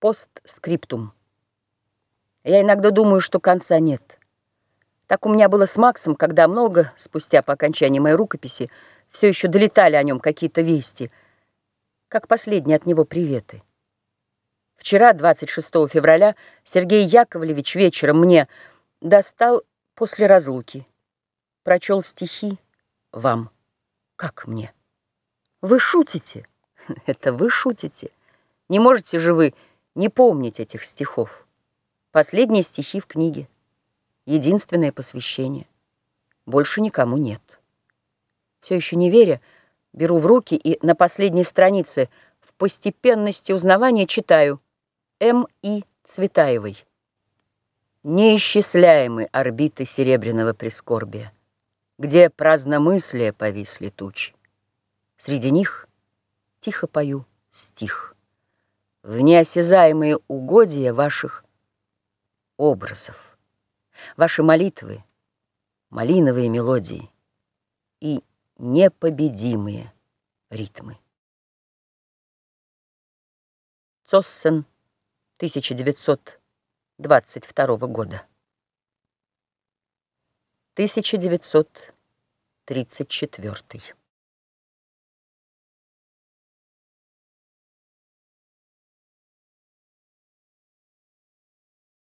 Постскриптум. Я иногда думаю, что конца нет. Так у меня было с Максом, когда много, спустя по окончании моей рукописи, все еще долетали о нем какие-то вести, как последние от него приветы. Вчера, 26 февраля, Сергей Яковлевич вечером мне достал после разлуки. Прочел стихи вам. Как мне? Вы шутите? Это вы шутите. Не можете же вы не помнить этих стихов. Последние стихи в книге. Единственное посвящение. Больше никому нет. Все еще не веря, беру в руки и на последней странице в постепенности узнавания читаю М. И. Цветаевой. Неисчисляемы орбиты серебряного прискорбия, где праздномыслие повисли тучи. Среди них тихо пою стих в неосязаемые угодья ваших образов, ваши молитвы, малиновые мелодии и непобедимые ритмы. Цоссен, 1922 года. 1934